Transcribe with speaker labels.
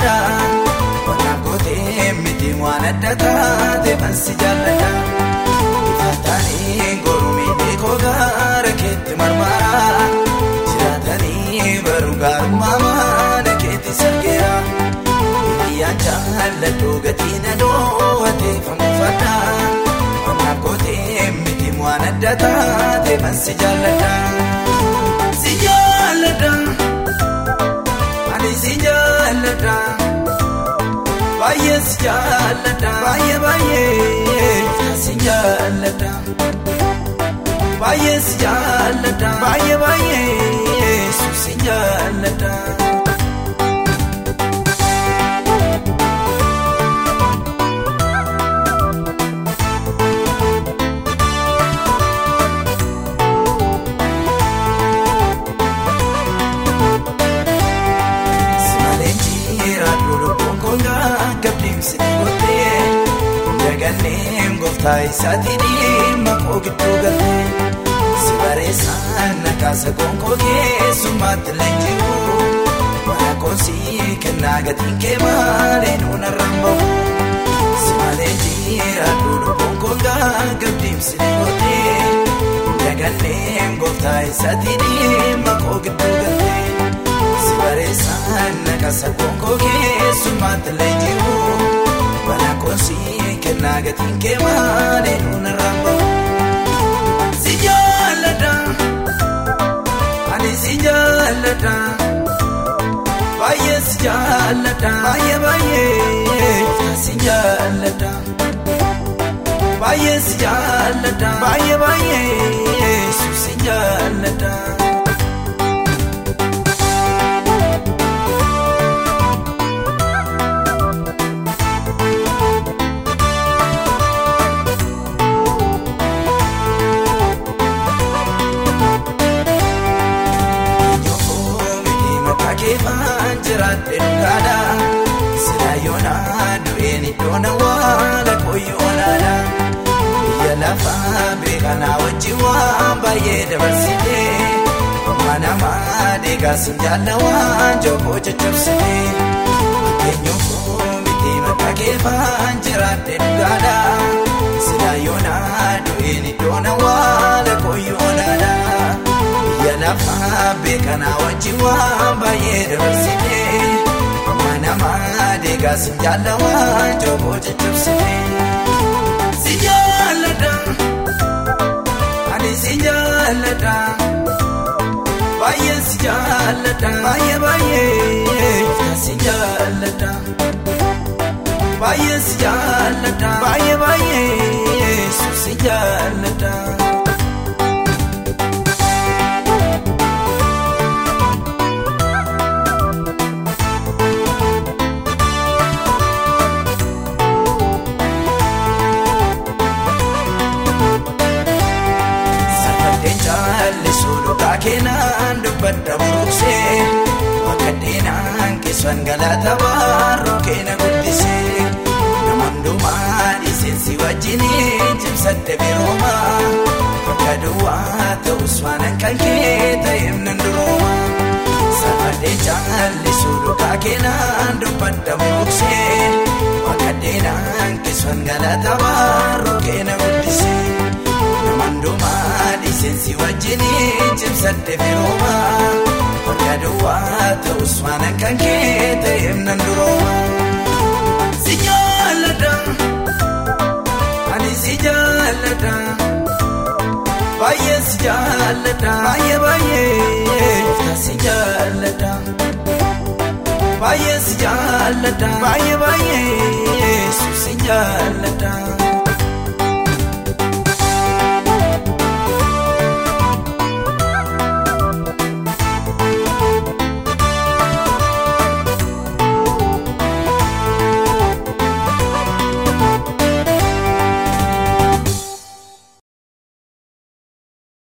Speaker 1: fangoofadhaa. Qonnaan kootee miti waan adda taate bansi jaalladha. Ifaatanii gurmiilee koogaara keetti marmaraa jiraatanii baruu gaarummaa keetti sirgeera. Hiriyyaan jaalladhu gatii na dhoowwatee fangoofadhaa. Qonnaan kootee miti waan adda taate bansi jaalladha. Si jaalladha jaalladha baay'ee si jaalladha baay'ee baay'ee si jaalladha baay'ee si jaalladha baay'ee baay'ee si jaalladha. Taayisaatii dhimma koo gidduu galtee si bareessaan nakaasa konkoo keessummaatti leenji'u mana koosii kennaa gatiin kee malee nuuna rambamu si malee jiraadhu lubbuun koongaa gabdiimsi gootee daganneen gooftaa isaatii dhimma koo gatiin kee malee nuuna rambamu. Si jaalladha ani si jaalladha baay'ee si jaalladha baay'ee baay'ee si jaalladha baay'ee si jaalladha baay'ee baay'ee keefaan jiraadhe dhugaadha sila yoonaa du'een iddoon awwaala koyyoonaadha biyya lafaa beekanaa wajjin waan baay'ee dabarsite amma namaa deegaasin jaalla waan jookoo caccabsite fakkeenyuufuu miti maqaa keefaan jiraadhe dhugaadha beekanaa wajjin waan baay'ee dabarsite amma namaa deegaasin jaalla waan jookoo caccabsite. Si jaalladha ani si jaalladha baay'ee si jaalladha baay'ee baay'ee si jaalladha baay'ee si jaalladha baay'ee baay'ee si jaalladha. Keenan dubbadda buruqsee akka deenaan keessan galata baaroo keena guddisee nama hundumaa dhiiseensi wajjiniin cimsadde birooma bakka duwwaa ta'us waan kan kee ta'eef nan durooma safadee jaallisuu dhugaa keenan dubbadda buruqsee akka deenaan keessan galata baaroo keena hundumaa dhiiseensi wajjiniin cimsadde birooma bakka duwwaa ta'us waan kan kee ta'eef nan durooma. Si jaalladha ani si jaalladha baay'ee si jaalladha baay'ee baay'ee si jaalladha baay'ee si jaalladha baay'ee baay'ee